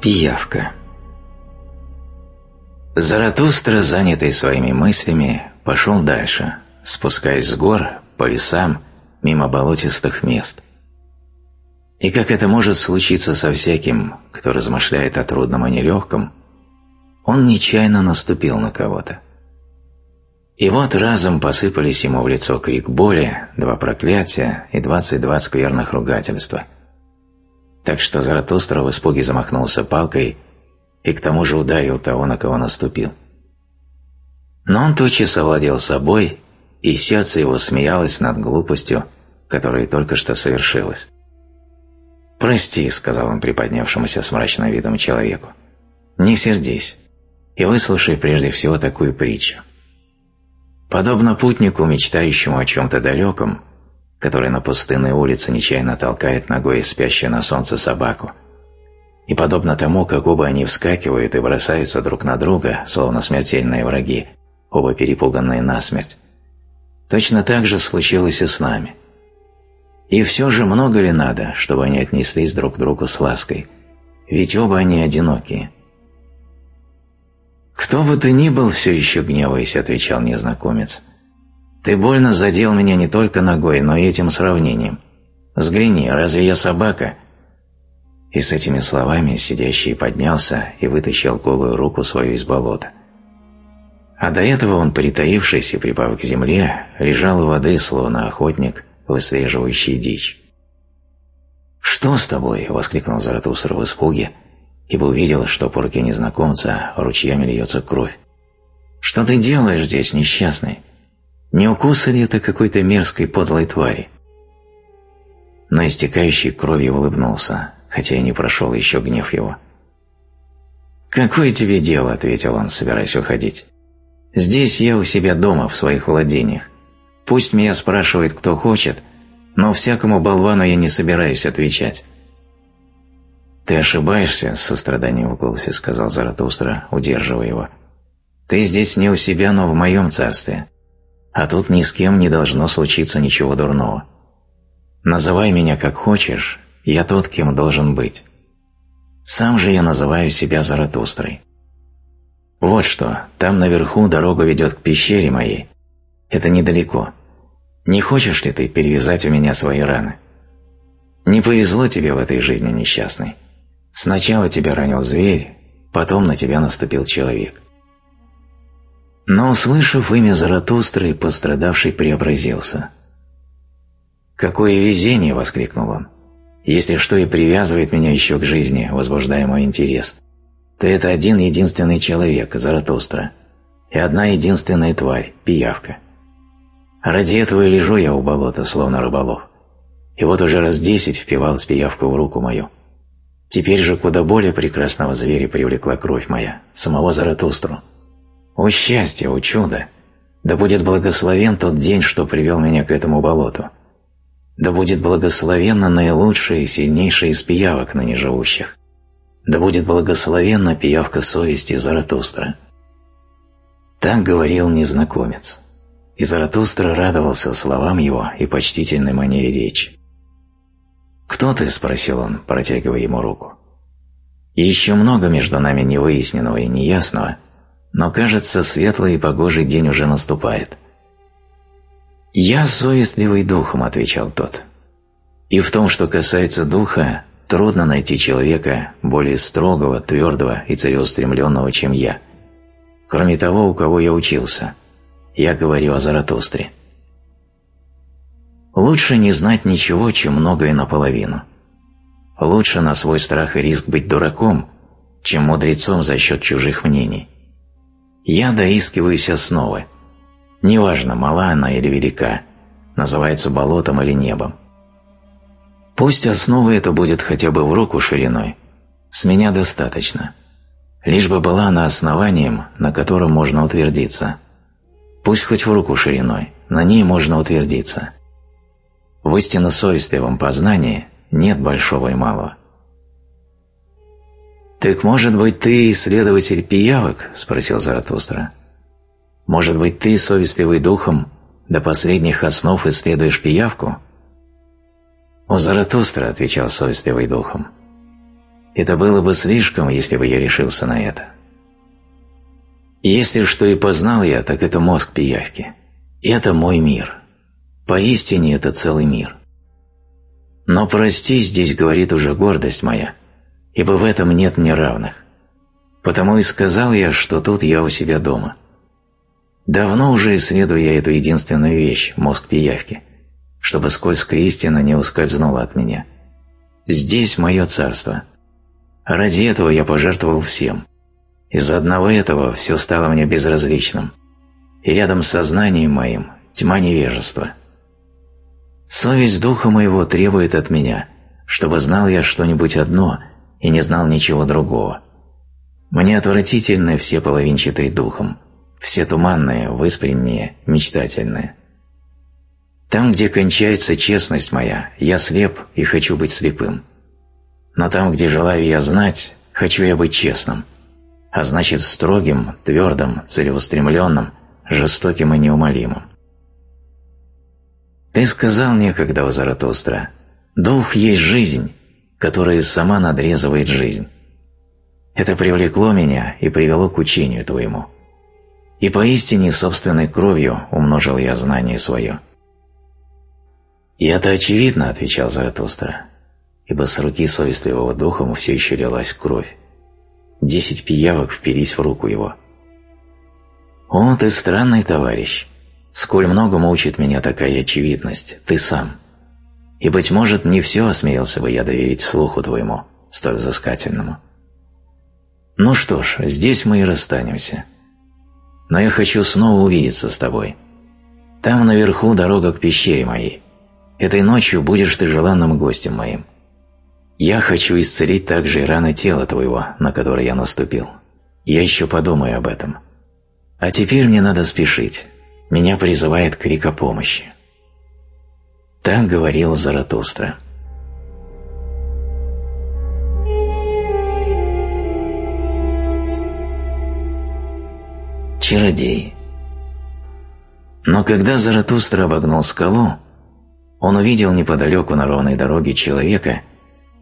Пиявка Заратустра, занятый своими мыслями, пошел дальше, спускаясь с гор, по лесам, мимо болотистых мест. И как это может случиться со всяким, кто размышляет о трудном и нелегком, он нечаянно наступил на кого-то. И вот разом посыпались ему в лицо крик боли, два проклятия и двадцать два скверных ругательства. Так что Заратустра в испуге замахнулся палкой и к тому же ударил того, на кого наступил. Но он тотчас овладел собой, и сердце его смеялось над глупостью, которая только что совершилась. «Прости», — сказал он приподнявшемуся с мрачным видом человеку, — «не сердись и выслушай прежде всего такую притчу. Подобно путнику, мечтающему о чем-то далеком, который на пустынной улице нечаянно толкает ногой спящую на солнце собаку, и подобно тому, как оба они вскакивают и бросаются друг на друга, словно смертельные враги, оба перепуганные насмерть, точно так же случилось и с нами. И все же много ли надо, чтобы они отнеслись друг к другу с лаской, ведь оба они одинокие – «Кто бы ты ни был, все еще гневаясь», — отвечал незнакомец. «Ты больно задел меня не только ногой, но и этим сравнением. Взгляни, разве я собака?» И с этими словами сидящий поднялся и вытащил голую руку свою из болота. А до этого он, притаившись и припав к земле, лежал у воды, словно охотник, выслеживающий дичь. «Что с тобой?» — воскликнул Заратустра в испуге, ибо увидел, что по руке незнакомца ручьями льется кровь. «Что ты делаешь здесь, несчастный? Не укуса ли это какой-то мерзкой подлой твари?» Но истекающий кровью улыбнулся, хотя и не прошел еще гнев его. «Какое тебе дело?» – ответил он, собираясь уходить. «Здесь я у себя дома, в своих владениях. Пусть меня спрашивает, кто хочет, но всякому болвану я не собираюсь отвечать. «Ты ошибаешься», — с состраданием в голосе сказал Заратустра, удерживая его. «Ты здесь не у себя, но в моем царстве. А тут ни с кем не должно случиться ничего дурного. Называй меня как хочешь, я тот, кем должен быть. Сам же я называю себя Заратустрой. Вот что, там наверху дорога ведет к пещере моей. Это недалеко. Не хочешь ли ты перевязать у меня свои раны? Не повезло тебе в этой жизни несчастной. Сначала тебя ранил зверь, потом на тебя наступил человек. Но, услышав имя Заратустры, пострадавший преобразился. «Какое везение!» – воскликнул он. «Если что и привязывает меня еще к жизни, возбуждая мой интерес, то это один единственный человек, Заратустра, и одна единственная тварь – пиявка. Ради этого и лежу я у болота, словно рыболов. И вот уже раз десять впивалась пиявка в руку мою – Теперь же куда более прекрасного зверя привлекла кровь моя, самого Заратустру. О счастье, о чудо! Да будет благословен тот день, что привел меня к этому болоту. Да будет благословенна наилучшая и сильнейшая из пиявок ныне живущих. Да будет благословенна пиявка совести Заратустра. Так говорил незнакомец. И Заратустра радовался словам его и почтительной манере речи. «Кто ты?» – спросил он, протягивая ему руку. «Еще много между нами невыясненного и неясного, но, кажется, светлый и погожий день уже наступает». «Я совестливый духом», – отвечал тот. «И в том, что касается духа, трудно найти человека более строгого, твердого и целеустремленного, чем я. Кроме того, у кого я учился. Я говорю о Заратустре». Лучше не знать ничего, чем многое наполовину. Лучше на свой страх и риск быть дураком, чем мудрецом за счет чужих мнений. Я доискиваюсь основы. Неважно, мала она или велика, называется болотом или небом. Пусть основа эта будет хотя бы в руку шириной. С меня достаточно. Лишь бы была она основанием, на котором можно утвердиться. Пусть хоть в руку шириной, на ней можно утвердиться. В истинно совестливом познании нет большого и малого. «Так, может быть, ты исследователь пиявок?» – спросил Заратустра. «Может быть, ты, совестливый духом, до последних основ исследуешь пиявку?» «О, Заратустра», – отвечал совестливый духом, – Это было бы слишком, если бы я решился на это. Если что и познал я, так это мозг пиявки. Это мой мир. Поистине это целый мир. Но прости, здесь говорит уже гордость моя, ибо в этом нет мне равных. Потому и сказал я, что тут я у себя дома. Давно уже исследую я эту единственную вещь – мозг пиявки, чтобы скользкая истина не ускользнула от меня. Здесь мое царство. Ради этого я пожертвовал всем. Из-за одного этого все стало мне безразличным. И рядом с сознанием моим тьма невежества. Совесть духа моего требует от меня, чтобы знал я что-нибудь одно и не знал ничего другого. Мне отвратительны все половинчатые духом, все туманные, выспренние, мечтательные. Там, где кончается честность моя, я слеп и хочу быть слепым. Но там, где желаю я знать, хочу я быть честным, а значит строгим, твердым, целеустремленным, жестоким и неумолимым. Ты сказал некогда, у Заратустра, «Дух есть жизнь, которая сама надрезывает жизнь». Это привлекло меня и привело к учению твоему. И поистине собственной кровью умножил я знание свое. «И это очевидно», — отвечал Заратустра, ибо с руки совестливого духом все еще лилась кровь. Десять пиявок впились в руку его. «О, ты странный товарищ! Сколь много мучит меня такая очевидность, ты сам. И, быть может, не все осмелился бы я доверить слуху твоему, столь взыскательному. Ну что ж, здесь мы и расстанемся. Но я хочу снова увидеться с тобой. Там наверху дорога к пещере моей. Этой ночью будешь ты желанным гостем моим. Я хочу исцелить также и раны тела твоего, на которое я наступил. Я еще подумаю об этом. А теперь мне надо спешить. Меня призывает крик о помощи. Так говорил Заратустра. Чародей. Но когда Заратустра обогнул скалу, он увидел неподалеку на ровной дороге человека,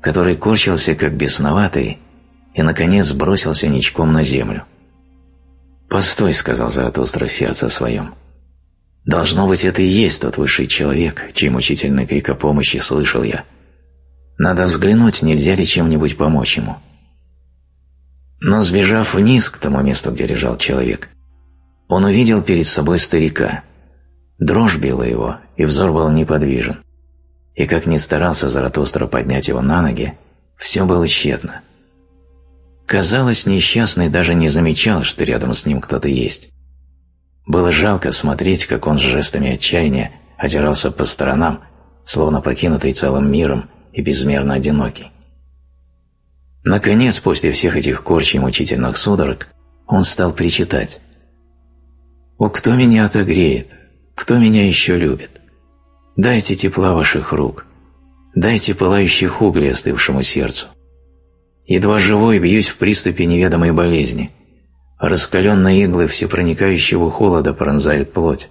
который корчился как бесноватый и, наконец, бросился ничком на землю. «Постой», — сказал Заратустра в сердце своем. «Должно быть, это и есть тот высший человек, чей мучительный крик о помощи слышал я. Надо взглянуть, нельзя ли чем-нибудь помочь ему». Но сбежав вниз к тому месту, где лежал человек, он увидел перед собой старика. Дрожь била его, и взор был неподвижен. И как ни старался Заратустра поднять его на ноги, все было тщетно. Казалось, несчастный даже не замечал, что рядом с ним кто-то есть. Было жалко смотреть, как он с жестами отчаяния озирался по сторонам, словно покинутый целым миром и безмерно одинокий. Наконец, после всех этих корчей мучительных судорог, он стал причитать. «О, кто меня отогреет? Кто меня еще любит? Дайте тепла ваших рук, дайте пылающих углей остывшему сердцу. Едва живой бьюсь в приступе неведомой болезни. Раскаленные иглы всепроникающего холода пронзают плоть.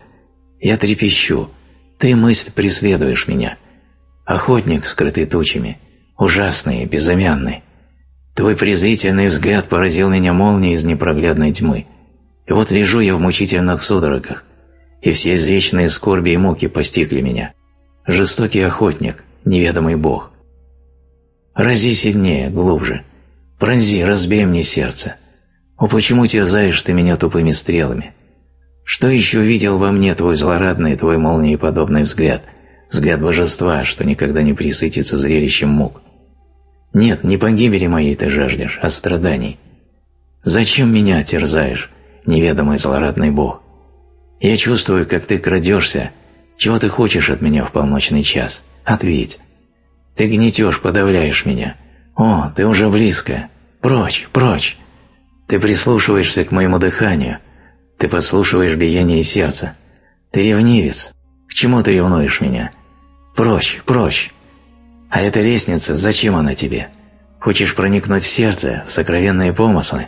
Я трепещу, ты, мысль, преследуешь меня. Охотник, скрытый тучами, ужасный, безымянный. Твой презрительный взгляд поразил меня молнией из непроглядной тьмы. И вот лежу я в мучительных судорогах, и все извечные скорби и муки постигли меня. Жестокий охотник, неведомый бог. Рази сильнее, глубже. Пронзи, разбей мне сердце. О, почему терзаешь ты меня тупыми стрелами? Что еще видел во мне твой злорадный, твой молниеподобный взгляд, взгляд божества, что никогда не присытится зрелищем мук? Нет, не погибели моей ты жаждешь, а страданий. Зачем меня терзаешь? неведомый злорадный Бог. Я чувствую, как ты крадешься. Чего ты хочешь от меня в полночный час? Ответь. Ты гнетешь, подавляешь меня. О, ты уже близко. Прочь, прочь. Ты прислушиваешься к моему дыханию. Ты послушиваешь биение сердца. Ты ревнивец. К чему ты ревнуешь меня? Прочь, прочь. А эта лестница, зачем она тебе? Хочешь проникнуть в сердце, в сокровенные помыслы?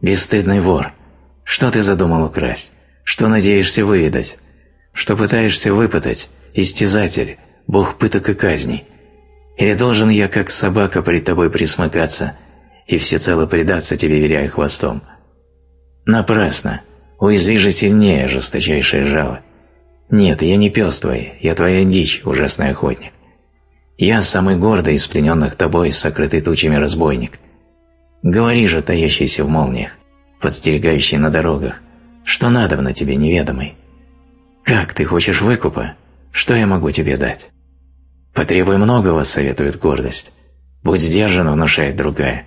Бесстыдный вор. Что ты задумал украсть? Что надеешься выведать? Что пытаешься выпытать? Истязатель, бог пыток и казней. Или должен я, как собака, пред тобой присмыкаться – и всецело предаться тебе, виляя хвостом. Напрасно. Уязви же сильнее, жесточайшее жало. Нет, я не пес твой, я твоя дичь, ужасный охотник. Я самый гордый из плененных тобой, сокрытый тучами разбойник. Говори же, таящийся в молниях, подстерегающий на дорогах, что надо на тебе, неведомый. Как, ты хочешь выкупа? Что я могу тебе дать? Потребуй многого, советует гордость. Будь сдержан, внушает другая.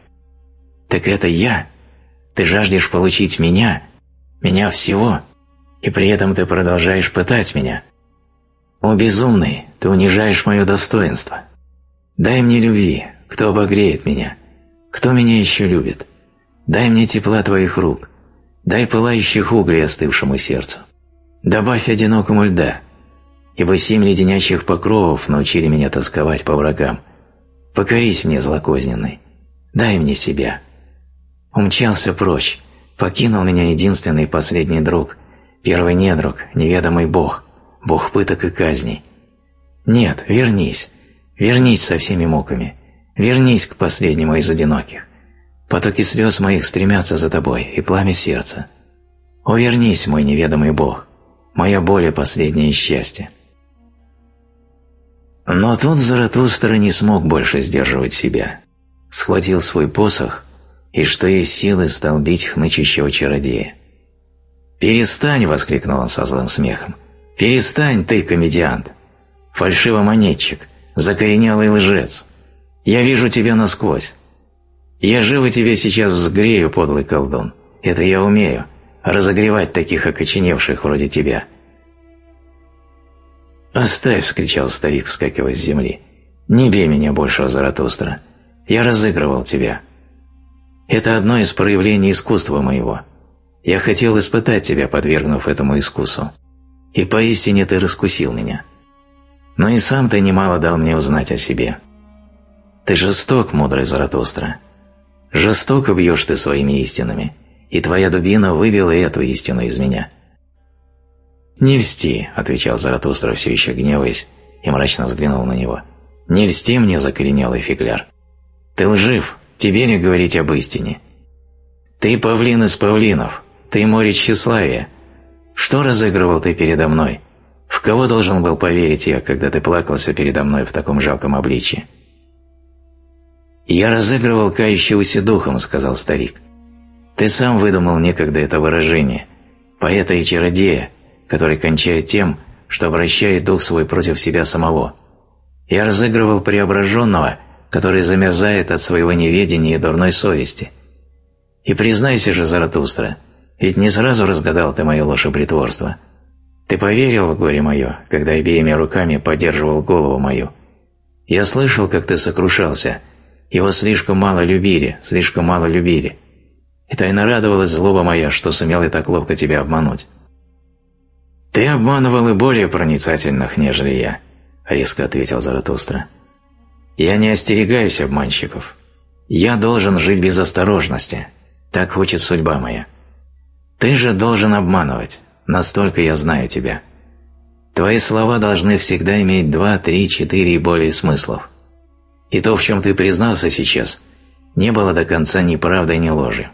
Так это я? Ты жаждешь получить меня? Меня всего? И при этом ты продолжаешь пытать меня? О, безумный, ты унижаешь мое достоинство. Дай мне любви, кто обогреет меня. Кто меня еще любит? Дай мне тепла твоих рук. Дай пылающих углей остывшему сердцу. Добавь одинокому льда, ибо семь леденящих покровов научили меня тосковать по врагам. Покорись мне, злокозненный, дай мне себя. Умчался прочь, покинул меня единственный последний друг, первый недруг, неведомый бог, бог пыток и казней. Нет, вернись, вернись со всеми муками, вернись к последнему из одиноких. Потоки слез моих стремятся за тобой, и пламя сердца. О, вернись, мой неведомый бог, моя боль и последнее счастье. Но тут Заратустра не смог больше сдерживать себя. Схватил свой посох и, что есть силы, стал бить хнычущего чародея. «Перестань!» — воскликнул он со злым смехом. «Перестань, ты, комедиант! Фальшивомонетчик, закоренелый лжец! Я вижу тебя насквозь! Я живо тебе сейчас взгрею, подлый колдун! Это я умею, разогревать таких окоченевших вроде тебя!» «Оставь!» – вскричал старик, вскакивая с земли. «Не бей меня больше, Заратустра. Я разыгрывал тебя. Это одно из проявлений искусства моего. Я хотел испытать тебя, подвергнув этому искусу. И поистине ты раскусил меня. Но и сам ты немало дал мне узнать о себе. Ты жесток, мудрый Заратустра. Жестоко бьешь ты своими истинами, и твоя дубина выбила эту истину из меня». «Не льсти», — отвечал Заратустра, все еще гневаясь, и мрачно взглянул на него. «Не льсти мне, закоренелый фигляр. Ты лжив, тебе не говорить об истине. Ты павлин из павлинов, ты море тщеславия. Что разыгрывал ты передо мной? В кого должен был поверить я, когда ты плакался передо мной в таком жалком обличье?» «Я разыгрывал кающегося духом», — сказал старик. «Ты сам выдумал некогда это выражение. Поэта и чародея, который кончает тем, что обращает дух свой против себя самого. Я разыгрывал преображенного, который замерзает от своего неведения и дурной совести. И признайся же, Заратустра, ведь не сразу разгадал ты мое ложепритворство. Ты поверил в горе мое, когда обеими руками поддерживал голову мою. Я слышал, как ты сокрушался. Его слишком мало любили, слишком мало любили. И тайно радовалась злоба моя, что сумел я так ловко тебя обмануть. «Ты обманывал и более проницательных, нежели я», — резко ответил Заратустра. «Я не остерегаюсь обманщиков. Я должен жить без осторожности. Так хочет судьба моя. Ты же должен обманывать. Настолько я знаю тебя. Твои слова должны всегда иметь два, три, четыре и более смыслов. И то, в чем ты признался сейчас, не было до конца ни правды, ни ложи.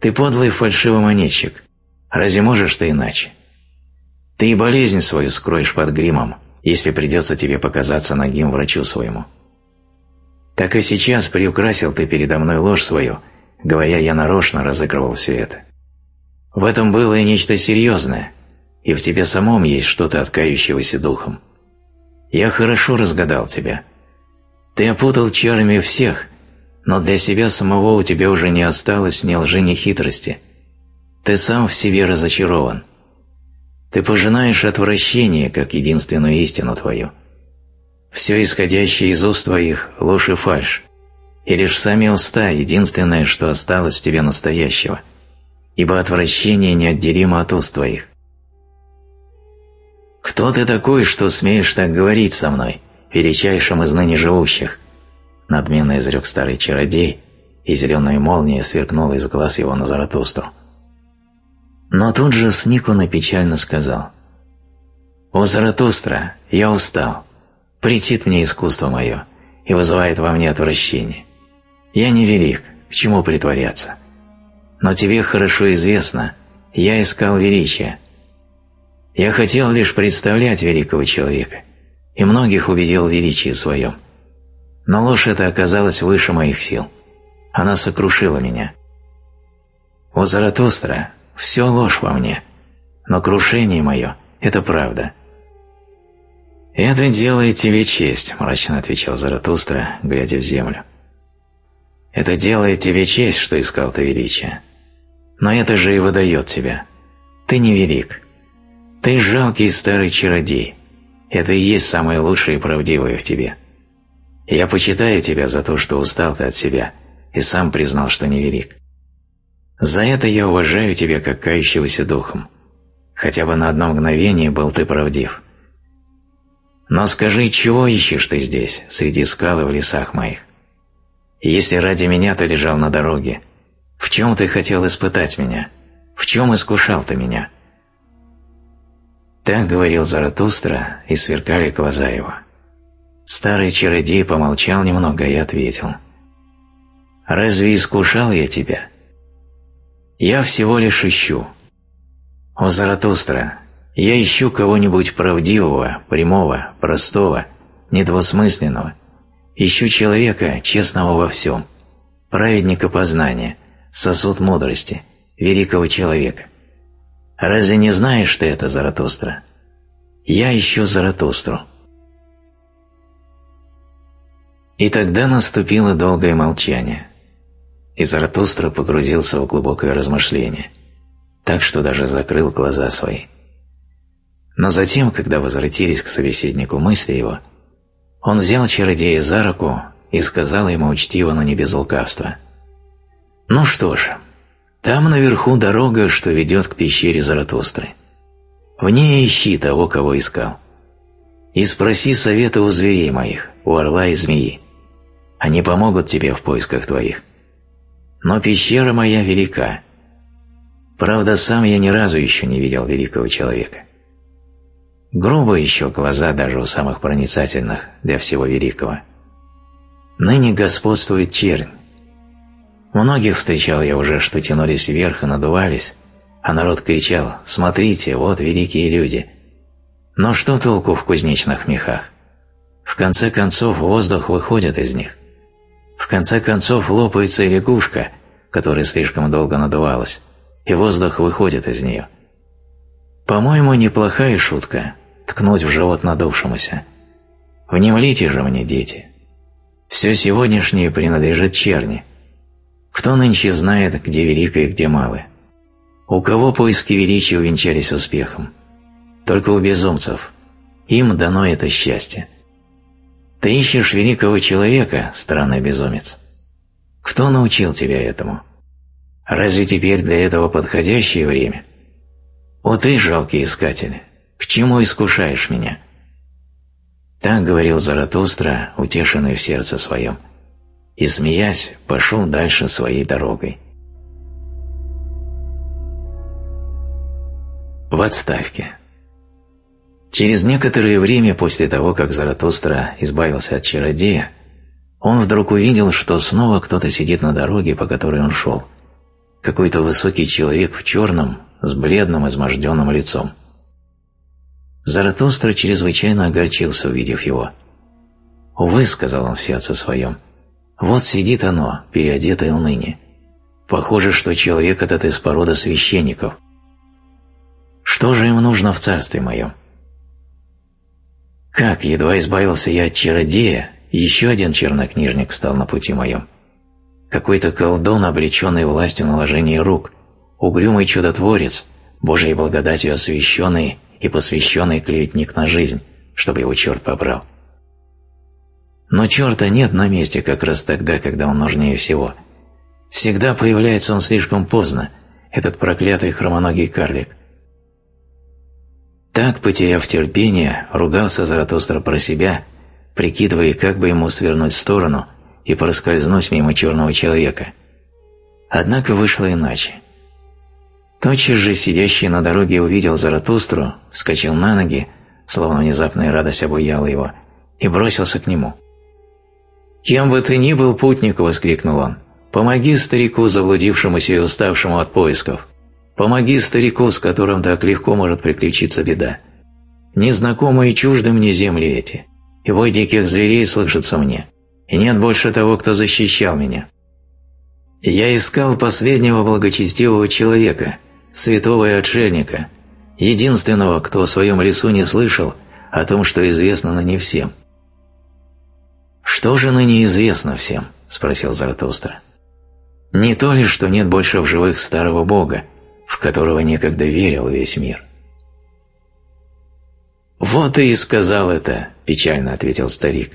Ты подлый фальшивомонетчик. Разве можешь ты иначе?» Ты и болезнь свою скроешь под гримом, если придется тебе показаться нагим врачу своему. Так и сейчас приукрасил ты передо мной ложь свою, говоря, я нарочно разыгрывал все это. В этом было и нечто серьезное, и в тебе самом есть что-то откающегося духом. Я хорошо разгадал тебя. Ты опутал чарами всех, но для себя самого у тебя уже не осталось ни лжи, ни хитрости. Ты сам в себе разочарован. Ты пожинаешь отвращение, как единственную истину твою. Все исходящее из уст твоих – ложь и фальшь, и лишь сами уста – единственное, что осталось в тебе настоящего, ибо отвращение неотделимо от уст твоих. «Кто ты такой, что смеешь так говорить со мной, величайшим из ныне живущих?» Надменно изрек старый чародей, и зеленая молния сверкнула из глаз его на Заратустру. Но тут же сник он и печально сказал. «О, Заратустра, я устал. Претит мне искусство мое и вызывает во мне отвращение. Я не велик, к чему притворяться. Но тебе хорошо известно, я искал величия. Я хотел лишь представлять великого человека, и многих убедил в величии своем. Но ложь эта оказалась выше моих сил. Она сокрушила меня. У Заратустра все ложь во мне, но крушение мое – это правда. «Это делает тебе честь», – мрачно отвечал Заратустра, глядя в землю. «Это делает тебе честь, что искал ты величия. Но это же и выдает тебя. Ты не велик. Ты жалкий старый чародей. Это и есть самое лучшее и правдивое в тебе. Я почитаю тебя за то, что устал ты от себя и сам признал, что невелик. За это я уважаю тебя как кающегося духом. Хотя бы на одно мгновение был ты правдив. Но скажи, чего ищешь ты здесь, среди скал и в лесах моих? Если ради меня ты лежал на дороге, в чем ты хотел испытать меня? В чем искушал ты меня?» Так говорил Заратустра, и сверкали глаза его. Старый чародей помолчал немного и ответил. «Разве искушал я тебя? Я всего лишь ищу. О, Заратустра, я ищу кого-нибудь правдивого, прямого, простого, недвусмысленного. Ищу человека, честного во всем, праведника познания, сосуд мудрости, великого человека. Разве не знаешь ты это, Заратустра? Я ищу Заратустру. И тогда наступило долгое молчание, и Заратустра погрузился в глубокое размышление, так что даже закрыл глаза свои. Но затем, когда возвратились к собеседнику мысли его, он взял чародея за руку и сказал ему учтиво, но не без лукавства. «Ну что ж, там наверху дорога, что ведет к пещере Заратустры. В ней ищи того, кого искал. И спроси совета у зверей моих, у орла и змеи. Они помогут тебе в поисках твоих. Но пещера моя велика. Правда, сам я ни разу еще не видел великого человека. Грубо еще глаза даже у самых проницательных для всего великого. Ныне господствует чернь. Многих встречал я уже, что тянулись вверх и надувались, а народ кричал «Смотрите, вот великие люди!» Но что толку в кузнечных мехах? В конце концов воздух выходит из них. В конце концов лопается лягушка, которая слишком долго надувалась, и воздух выходит из нее. По-моему, неплохая шутка – ткнуть в живот надувшемуся. Внемлите же мне, дети. Все сегодняшнее принадлежит черни. Кто нынче знает, где великое и где малое? У кого поиски величия увенчались успехом? Только у безумцев. Им дано это счастье. Ты ищешь великого человека, странный безумец. Кто научил тебя этому? Разве теперь для этого подходящее время? О ты, жалкий искатель, к чему искушаешь меня? Так говорил Заратустра, утешенный в сердце своем, и, смеясь, пошел дальше своей дорогой. В отставке. Через некоторое время после того, как Заратустра избавился от чародея, он вдруг увидел, что снова кто-то сидит на дороге, по которой он шел. Какой-то высокий человек в черном, с бледным, изможденным лицом. Заратустра чрезвычайно огорчился, увидев его. «Увы», — сказал он в сердце своем, — «вот сидит оно, переодетое уныне. Похоже, что человек этот из породы священников. Что же им нужно в царстве моем?» Как, едва избавился я от чародея, еще один чернокнижник стал на пути моем. Какой-то колдун, облеченный властью наложения рук, угрюмый чудотворец, Божьей благодатью освященный и посвященный клеветник на жизнь, чтобы его черт побрал. Но черта нет на месте как раз тогда, когда он нужнее всего. Всегда появляется он слишком поздно, этот проклятый хромоногий карлик – так, потеряв терпение, ругался Заратустра про себя, прикидывая, как бы ему свернуть в сторону и проскользнуть мимо черного человека. Однако вышло иначе. Тотчас же сидящий на дороге увидел Заратустру, вскочил на ноги, словно внезапная радость обуяла его, и бросился к нему. «Кем бы ты ни был, путник!» — воскликнул он. Помоги старику, заблудившемуся и уставшему от поисков. Помоги старику, с которым так легко может приключиться беда. Незнакомые чужды мне земли эти, и вой диких зверей слышится мне, и нет больше того, кто защищал меня. Я искал последнего благочестивого человека, святого и отшельника, единственного, кто в своем лесу не слышал о том, что известно на не всем. «Что же ныне известно всем?» – спросил Заратустра. «Не то ли, что нет больше в живых старого Бога, в которого некогда верил весь мир?» «Вот и сказал это», – печально ответил старик.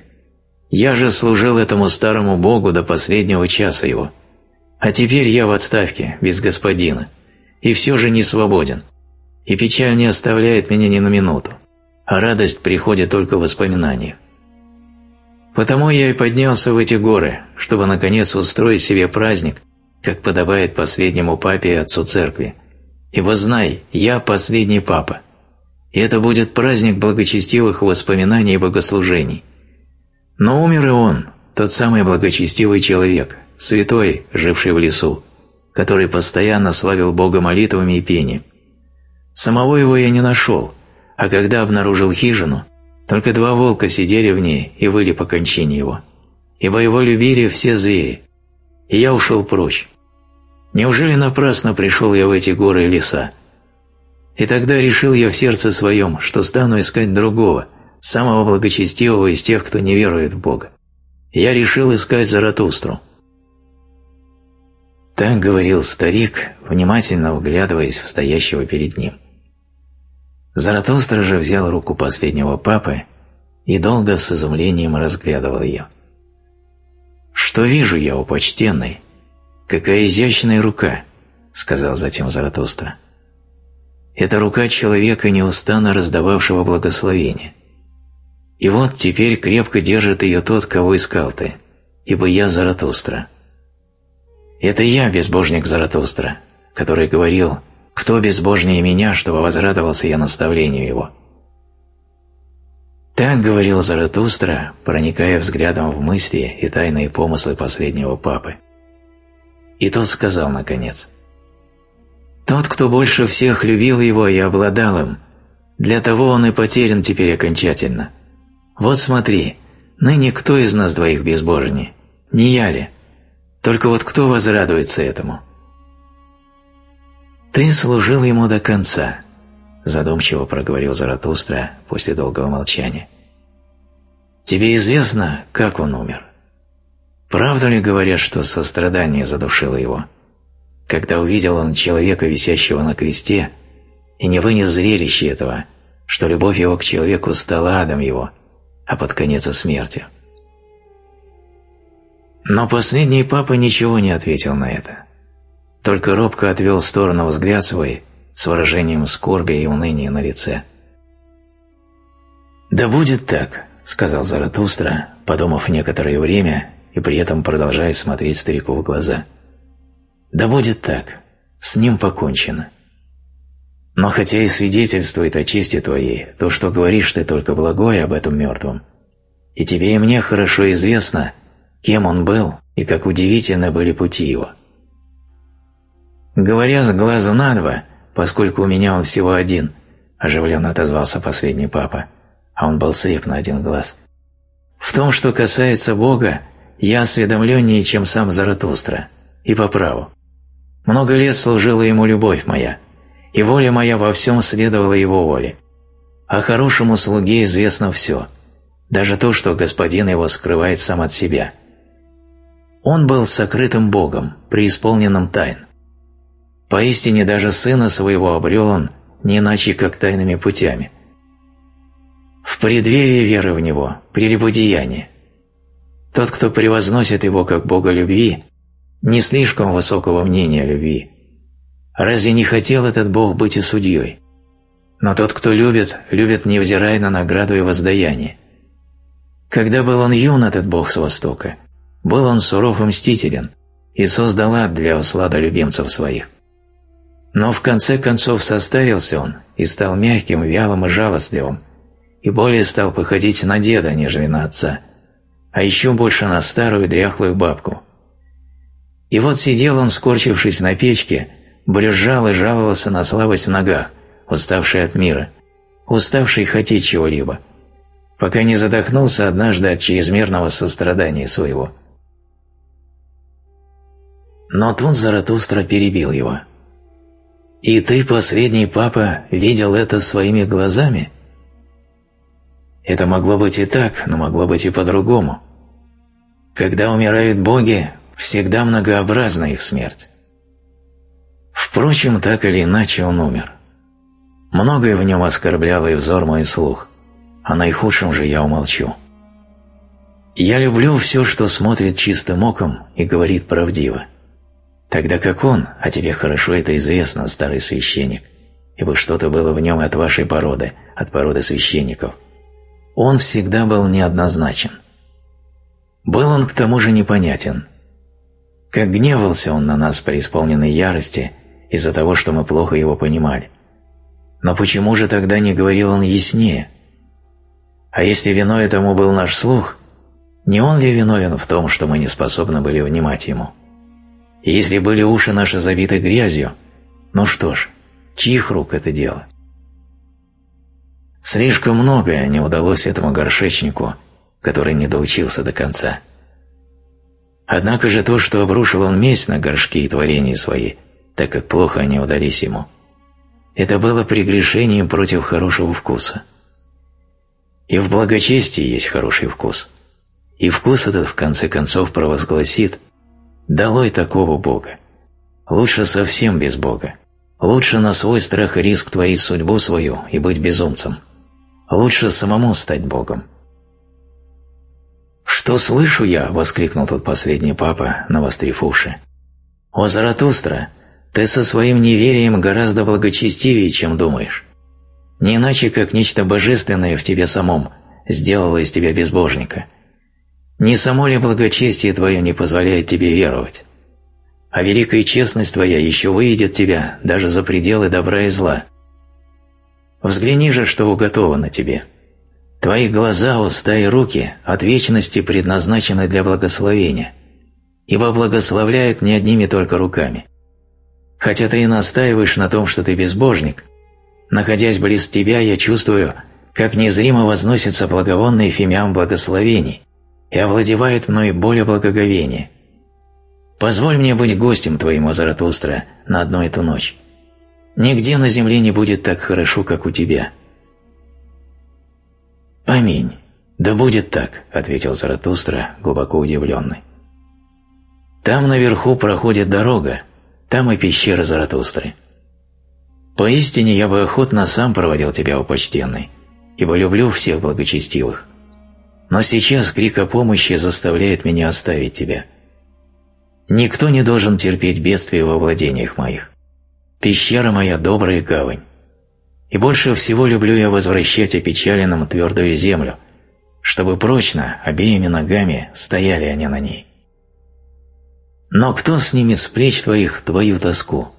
«Я же служил этому старому Богу до последнего часа его, а теперь я в отставке, без господина, и все же не свободен, и печаль не оставляет меня ни на минуту, а радость приходит только в воспоминаниях. Потому я и поднялся в эти горы, чтобы наконец устроить себе праздник, как подобает последнему папе и отцу церкви. Ибо знай, я последний папа, и это будет праздник благочестивых воспоминаний и богослужений. Но умер и он, тот самый благочестивый человек, святой, живший в лесу, который постоянно славил Бога молитвами и пением. Самого его я не нашел, а когда обнаружил хижину, только два волка сидели в ней и выли по кончине его, ибо его любили все звери. И я ушел прочь. Неужели напрасно пришел я в эти горы и леса? И тогда решил я в сердце своем, что стану искать другого, самого благочестивого из тех, кто не верует в Бога. Я решил искать Заратустру. Так говорил старик, внимательно вглядываясь в стоящего перед ним. Заратустра же взял руку последнего папы и долго с изумлением разглядывал ее. «Что вижу я, у почтенной? Какая изящная рука!» — сказал затем Заратустра. «Это рука человека, неустанно раздававшего благословение. И вот теперь крепко держит ее тот, кого искал ты, ибо я Заратустра. Это я, безбожник Заратустра, который говорил кто безбожнее меня, чтобы возрадовался я наставлению его? Так говорил Заратустра, проникая взглядом в мысли и тайные помыслы последнего папы. И тот сказал наконец, «Тот, кто больше всех любил его и обладал им, для того он и потерян теперь окончательно. Вот смотри, ныне кто из нас двоих безбожнее? Не я ли? Только вот кто возрадуется этому?» «Ты служил ему до конца», – задумчиво проговорил Заратустра после долгого молчания. «Тебе известно, как он умер? Правда ли говорят, что сострадание задушило его? Когда увидел он человека, висящего на кресте, и не вынес зрелище этого, что любовь его к человеку стала адом его, а под конец и смертью?» Но последний папа ничего не ответил на это только робко отвел в сторону взгляд свой с выражением скорби и уныния на лице. «Да будет так», — сказал Заратустра, подумав некоторое время и при этом продолжая смотреть старику в глаза. «Да будет так, с ним покончено. Но хотя и свидетельствует о чести твоей то, что говоришь ты только благое об этом мертвом, и тебе и мне хорошо известно, кем он был и как удивительно были пути его. «Говоря с глазу на два, поскольку у меня он всего один», – оживленно отозвался последний папа, а он был слеп на один глаз. «В том, что касается Бога, я осведомленнее, чем сам Заратустра, и по праву. Много лет служила ему любовь моя, и воля моя во всем следовала его воле. А хорошему слуге известно все, даже то, что господин его скрывает сам от себя. Он был сокрытым Богом, преисполненным тайн. Поистине даже сына своего обрел он не иначе, как тайными путями. В преддверии веры в него, прелюбодеяние. Тот, кто превозносит его как Бога любви, не слишком высокого мнения о любви. Разве не хотел этот Бог быть и судьей? Но тот, кто любит, любит, невзирая на награду и воздаяние. Когда был он юн, этот Бог с Востока, был он суров и мстителен, и создал ад для услада любимцев своих. Но в конце концов состарился он и стал мягким, вялым и жалостливым, и более стал походить на деда, нежели на отца, а еще больше на старую дряхлую бабку. И вот сидел он, скорчившись на печке, брюзжал и жаловался на слабость в ногах, уставший от мира, уставший хотеть чего-либо, пока не задохнулся однажды от чрезмерного сострадания своего. Но тут Заратустра перебил его. «И ты, последний папа, видел это своими глазами?» Это могло быть и так, но могло быть и по-другому. Когда умирают боги, всегда многообразна их смерть. Впрочем, так или иначе он умер. Многое в нем оскорбляло и взор мой слух, а наихудшем же я умолчу. Я люблю все, что смотрит чистым оком и говорит правдиво. Тогда как он, а тебе хорошо это известно, старый священник, ибо что-то было в нем от вашей породы, от породы священников, он всегда был неоднозначен. Был он к тому же непонятен. Как гневался он на нас при исполненной ярости из-за того, что мы плохо его понимали. Но почему же тогда не говорил он яснее? А если виной этому был наш слух, не он ли виновен в том, что мы не способны были внимать ему? И если были уши наши забиты грязью, ну что ж, чьих рук это дело? Слишком многое не удалось этому горшечнику, который не доучился до конца. Однако же то, что обрушил он месть на горшки и творения свои, так как плохо они удались ему – это было прегрешением против хорошего вкуса. И в благочестии есть хороший вкус. И вкус этот в конце концов провозгласит «Долой такого Бога! Лучше совсем без Бога. Лучше на свой страх и риск творить судьбу свою и быть безумцем. Лучше самому стать Богом». «Что слышу я?» — воскликнул тот последний папа, навострив уши. «О, Заратустра! Ты со своим неверием гораздо благочестивее, чем думаешь. Не иначе, как нечто божественное в тебе самом сделало из тебя безбожника. Не само ли благочестие твое не позволяет тебе веровать? А великая честность твоя еще выведет тебя даже за пределы добра и зла. Взгляни же, что уготовано тебе. Твои глаза, уста и руки от вечности предназначены для благословения, ибо благословляют не одними только руками. Хотя ты и настаиваешь на том, что ты безбожник, находясь близ тебя, я чувствую, как незримо возносится благовонный фимиам благословений и овладевает мной более благоговение. Позволь мне быть гостем твоим, Заратустра, на одну эту ночь. Нигде на земле не будет так хорошо, как у тебя. Аминь. Да будет так, ответил Заратустра, глубоко удивленный. Там наверху проходит дорога, там и пещера Заратустры. Поистине я бы охотно сам проводил тебя, у почтенный, ибо люблю всех благочестивых. Но сейчас крик о помощи заставляет меня оставить тебя. Никто не должен терпеть бедствия во владениях моих. Пещера моя добрая гавань. И больше всего люблю я возвращать опечаленным твердую землю, чтобы прочно, обеими ногами, стояли они на ней. Но кто снимет с плеч твоих твою тоску?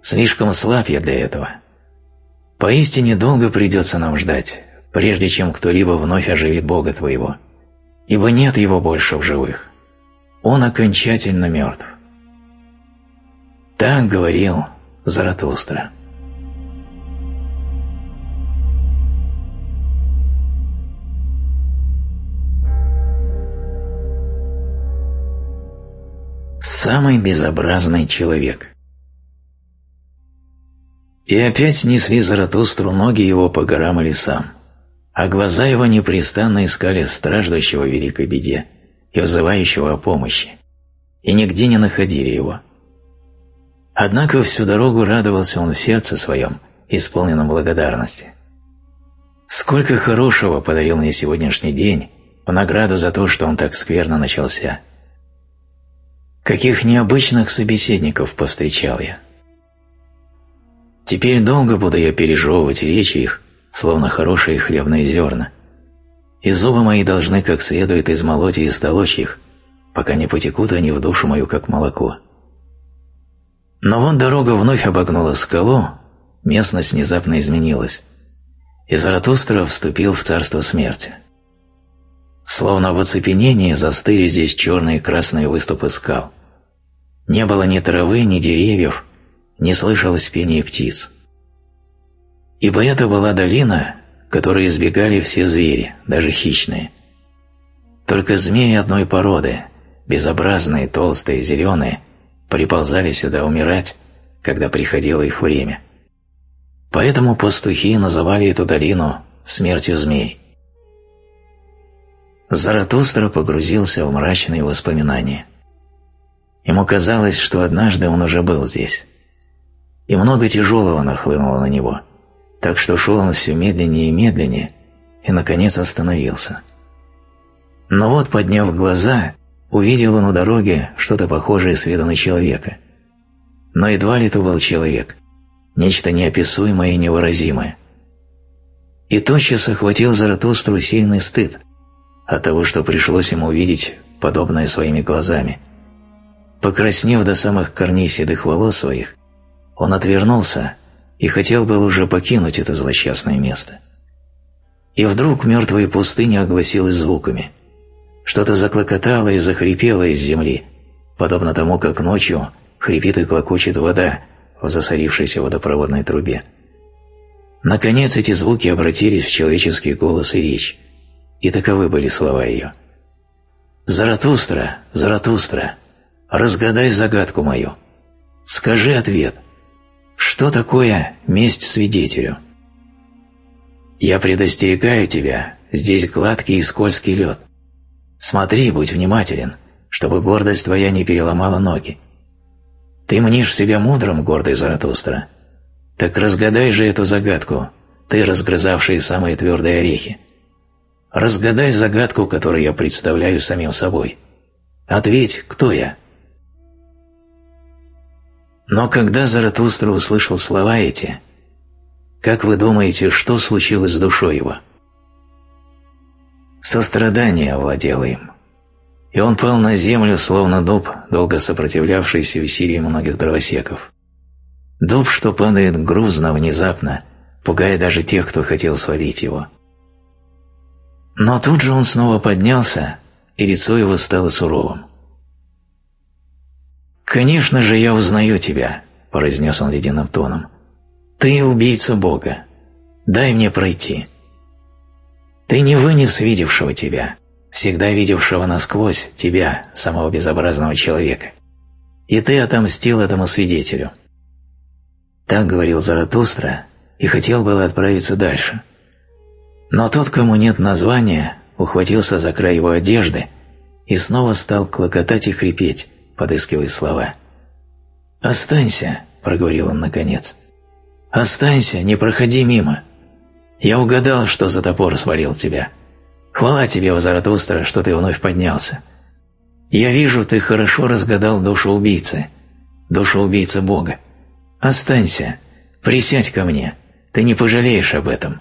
Слишком слаб я для этого. Поистине долго придется нам ждать, прежде чем кто-либо вновь оживит Бога твоего, ибо нет его больше в живых. Он окончательно мертв. Так говорил Заратустра. Самый безобразный человек. И опять несли Заратустру ноги его по горам и лесам, а глаза его непрестанно искали страждущего в великой беде и взывающего о помощи, и нигде не находили его. Однако всю дорогу радовался он в сердце своем, исполненном благодарности. Сколько хорошего подарил мне сегодняшний день в награду за то, что он так скверно начался – Каких необычных собеседников повстречал я. Теперь долго буду я пережевывать речи их, словно хорошие хлебные зерна, и зубы мои должны как следует измолоть и истолочь их, пока не потекут они в душу мою, как молоко. Но вот дорога вновь обогнула скалу, местность внезапно изменилась, и Заратустра вступил в царство смерти. Словно в оцепенении застыли здесь черные и красные выступы скал – Не было ни травы, ни деревьев, не слышалось пения птиц. Ибо это была долина, которую избегали все звери, даже хищные. Только змеи одной породы, безобразные, толстые, зеленые, приползали сюда умирать, когда приходило их время. Поэтому пастухи называли эту долину смертью змей. Заратустра погрузился в мрачные воспоминания. Ему казалось, что однажды он уже был здесь. И много тяжелого нахлынуло на него, так что шел он все медленнее и медленнее, и, наконец, остановился. Но вот, подняв глаза, увидел он у дороги что-то похожее с виду на человека. Но едва ли это был человек, нечто неописуемое и невыразимое. И тотчас охватил Заратустру сильный стыд от того, что пришлось ему увидеть подобное своими глазами. Покраснев до самых корней седых волос своих, он отвернулся и хотел был уже покинуть это злосчастное место. И вдруг мертвая пустыня огласилась звуками. Что-то заклокотало и захрипело из земли, подобно тому, как ночью хрипит и клокочет вода, в засорившейся водопроводной трубе. Наконец эти звуки обратились в человеческий голос и речь, и таковы были слова ее. «Заратустра, Заратустра, разгадай загадку мою, скажи ответ, что такое месть свидетелю?» «Я предостерегаю тебя, здесь гладкий и скользкий лед. Смотри, будь внимателен, чтобы гордость твоя не переломала ноги. Ты мнишь себя мудрым, гордый Заратустра? Так разгадай же эту загадку, ты, разгрызавший самые твердые орехи. Разгадай загадку, которую я представляю самим собой. Ответь, кто я? Но когда Заратустра услышал слова эти, как вы думаете, что случилось с душой его? Сострадание овладело им и он пал на землю, словно дуб, долго сопротивлявшийся усилиям многих дровосеков. Дуб, что падает грузно, внезапно, пугая даже тех, кто хотел свалить его. Но тут же он снова поднялся, и лицо его стало суровым. «Конечно же я узнаю тебя», – произнес он ледяным тоном. «Ты убийца Бога. Дай мне пройти. Ты не вынес видевшего тебя, всегда видевшего насквозь тебя, самого безобразного человека. И ты отомстил этому свидетелю. Так говорил Заратустра и хотел было отправиться дальше. Но тот, кому нет названия, ухватился за край его одежды и снова стал клокотать и хрипеть, подыскивая слова. «Останься», — проговорил он наконец. «Останься, не проходи мимо. Я угадал, что за топор свалил тебя. Хвала тебе, о Заратустра, что ты вновь поднялся. Я вижу, ты хорошо разгадал душу убийцы, душу убийцы Бога. Останься, присядь ко мне, ты не пожалеешь об этом.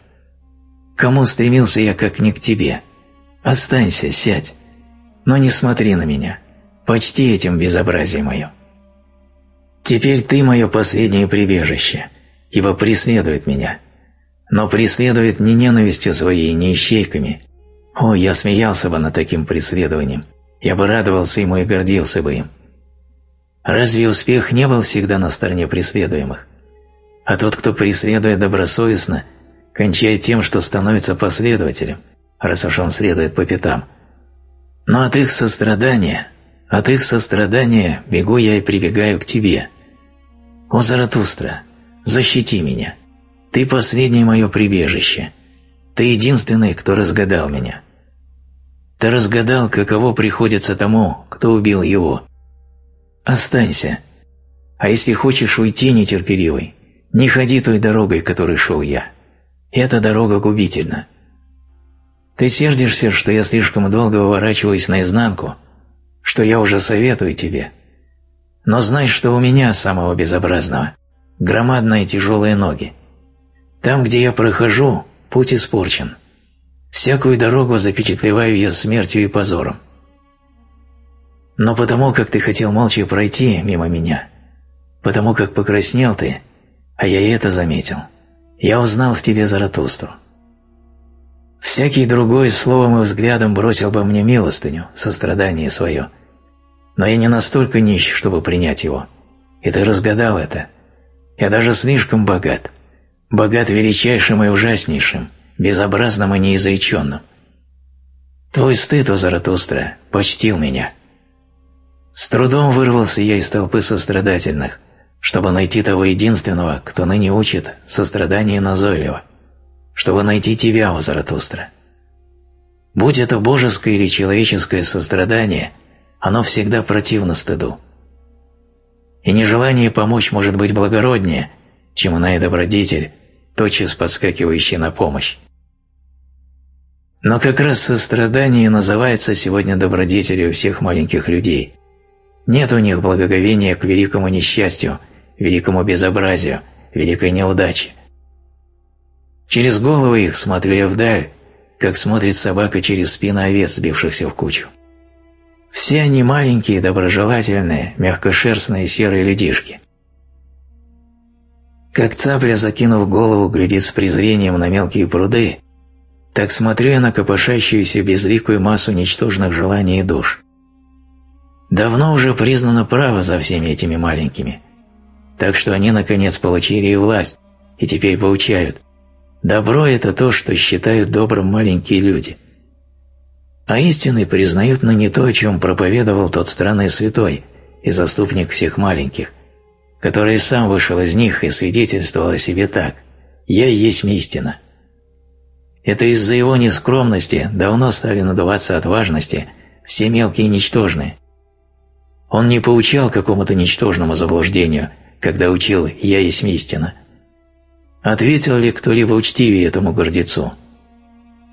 Кому стремился я, как не к тебе? Останься, сядь, но не смотри на меня, почти этим безобразие мое. Теперь ты мое последнее прибежище, ибо преследует меня, но преследует не ненавистью своей, не ищейками, о, я смеялся бы над таким преследованием, я бы радовался ему и гордился бы им. Разве успех не был всегда на стороне преследуемых? А тот, кто преследует добросовестно, кончает тем, что становится последователем, раз уж он следует по пятам. Но от их сострадания, от их сострадания бегу я и прибегаю к тебе. О, Заратустра, защити меня. Ты последнее мое прибежище. Ты единственный, кто разгадал меня. Ты разгадал, каково приходится тому, кто убил его. Останься. А если хочешь уйти нетерпеливый, не ходи той дорогой, которой шел я. Эта дорога губительна. Ты сердишься, что я слишком долго выворачиваюсь наизнанку, что я уже советую тебе. Но знай, что у меня, самого безобразного, громадные тяжелые ноги. Там, где я прохожу, путь испорчен. Всякую дорогу запечатлеваю я смертью и позором. Но потому, как ты хотел молча пройти мимо меня, потому как покраснел ты, а я и это заметил, я узнал в тебе Заратустру. Всякий другой словом и взглядом бросил бы мне милостыню, сострадание свое. Но я не настолько нищ, чтобы принять его. И ты разгадал это. Я даже слишком богат. Богат величайшим и ужаснейшим, безобразным и неизреченным. Твой стыд, о Заратустра, почтил меня. С трудом вырвался я из толпы сострадательных, чтобы найти того единственного, кто ныне учит сострадание назойливо, чтобы найти тебя, о Заратустра. Будь это божеское или человеческое сострадание, оно всегда противно стыду. И нежелание помочь может быть благороднее, чем иная добродетель, тотчас подскакивающая на помощь. Но как раз сострадание называется сегодня добродетелью всех маленьких людей. Нет у них благоговения к великому несчастью, великому безобразию, великой неудаче. Через головы их смотрю я вдаль, как смотрит собака через спину овец, сбившихся в кучу. Все они маленькие, доброжелательные, мягкошерстные серые людишки. Как цапля, закинув голову, глядит с презрением на мелкие пруды, так смотрю я на копошащуюся безликую массу ничтожных желаний и душ. Давно уже признано право за всеми этими маленькими, так что они наконец получили и власть, и теперь поучают. Добро – это то, что считают добрым маленькие люди. А истины признают на не то, о чем проповедовал тот странный святой и заступник всех маленьких, который сам вышел из них и свидетельствовал о себе так «Я есть истина». Это из-за его нескромности давно стали надуваться от важности все мелкие и ничтожные. Он не поучал какому-то ничтожному заблуждению, когда учил «Я есть истина». Ответил ли кто-либо учтивее этому гордецу?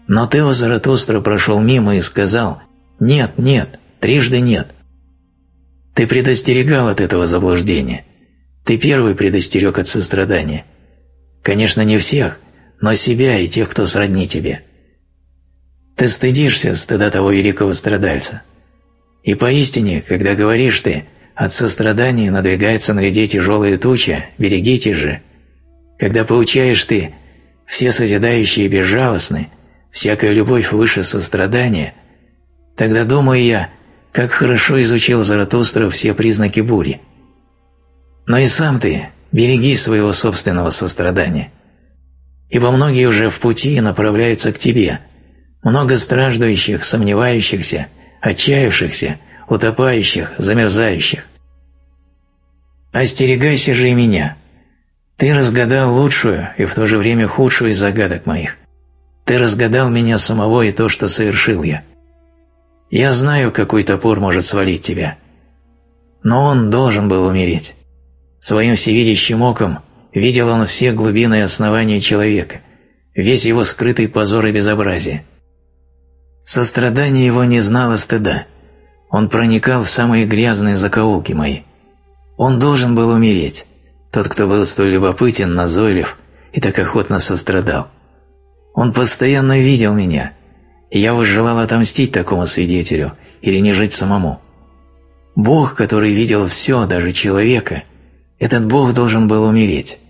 Но Тео Заратустра прошел мимо и сказал «Нет, нет, трижды нет». Ты предостерегал от этого заблуждения. Ты первый предостерег от сострадания. Конечно, не всех, но себя и тех, кто сродни тебе. Ты стыдишься стыда того великого страдальца. И поистине, когда говоришь ты, от сострадания надвигается на людей тяжелая туча, берегите же. Когда поучаешь ты, все созидающие безжалостны, всякая любовь выше сострадания, тогда думаю я, как хорошо изучил Заратустра все признаки бури. Но и сам ты береги своего собственного сострадания – ибо многие уже в пути направляются к тебе, много страждущих, сомневающихся, отчаявшихся, утопающих, замерзающих. Остерегайся же и меня. Ты разгадал лучшую и в то же время худшую из загадок моих. Ты разгадал меня самого и то, что совершил я. Я знаю, какой топор может свалить тебя. Но он должен был умереть. Своим всевидящим оком Видел он все глубины и основания человека, весь его скрытый позор и безобразие. Сострадание его не знало стыда. Он проникал в самые грязные закоулки мои. Он должен был умереть, тот, кто был столь любопытен, назойлив и так охотно сострадал. Он постоянно видел меня, и я возжелал отомстить такому свидетелю или не жить самому. Бог, который видел все, даже человека, этот Бог должен был умереть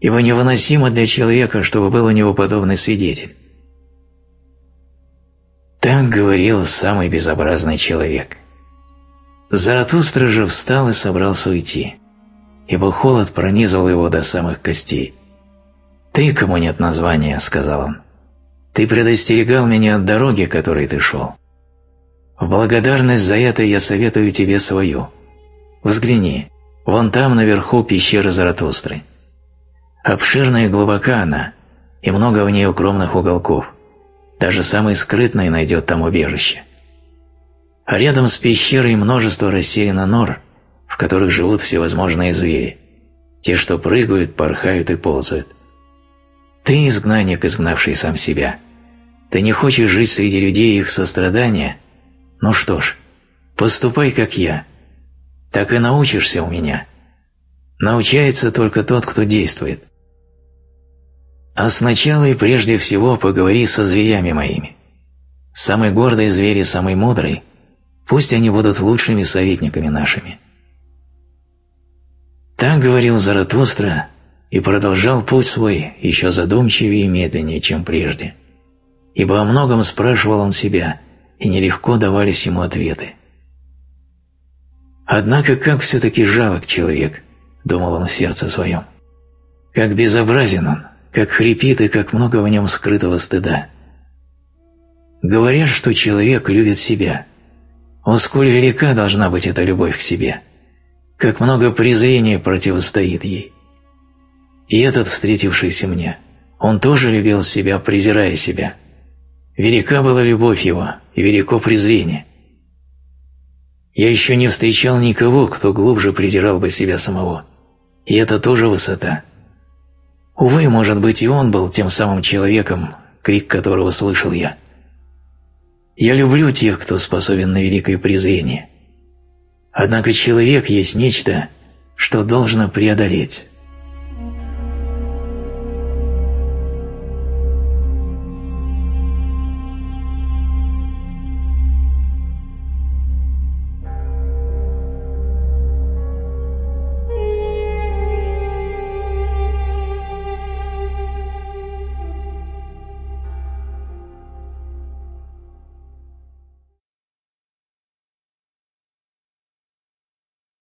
ибо невыносимо для человека, чтобы был у него подобный свидетель. Так говорил самый безобразный человек. Заратустра же встал и собрался уйти, ибо холод пронизывал его до самых костей. «Ты, кому нет названия», — сказал он, — «ты предостерегал меня от дороги, которой ты шел. В благодарность за это я советую тебе свою. Взгляни, вон там наверху пещера Заратустры». Обширная и глубока она, и много в ней укромных уголков. Даже самый скрытный найдет там убежище. А рядом с пещерой множество расселено нор, в которых живут всевозможные звери. Те, что прыгают, порхают и ползают. Ты изгнанник, изгнавший сам себя. Ты не хочешь жить среди людей их сострадания? Ну что ж, поступай, как я. Так и научишься у меня. Научается только тот, кто действует. А сначала и прежде всего поговори со зверями моими. Самый гордый зверь и самый мудрый, пусть они будут лучшими советниками нашими. Так говорил Заратустра и продолжал путь свой еще задумчивее и медленнее, чем прежде, ибо о многом спрашивал он себя, и нелегко давались ему ответы. Однако как все-таки жалок человек, думал он в сердце своем. Как безобразен он, как хрипит и как много в нем скрытого стыда. Говорят, что человек любит себя. О, сколь велика должна быть эта любовь к себе, как много презрения противостоит ей. И этот, встретившийся мне, он тоже любил себя, презирая себя. Велика была любовь его, и велико презрение. Я еще не встречал никого, кто глубже презирал бы себя самого. И это тоже высота. Увы, может быть, и он был тем самым человеком, крик которого слышал я. Я люблю тех, кто способен на великое презрение. Однако человек есть нечто, что должно преодолеть,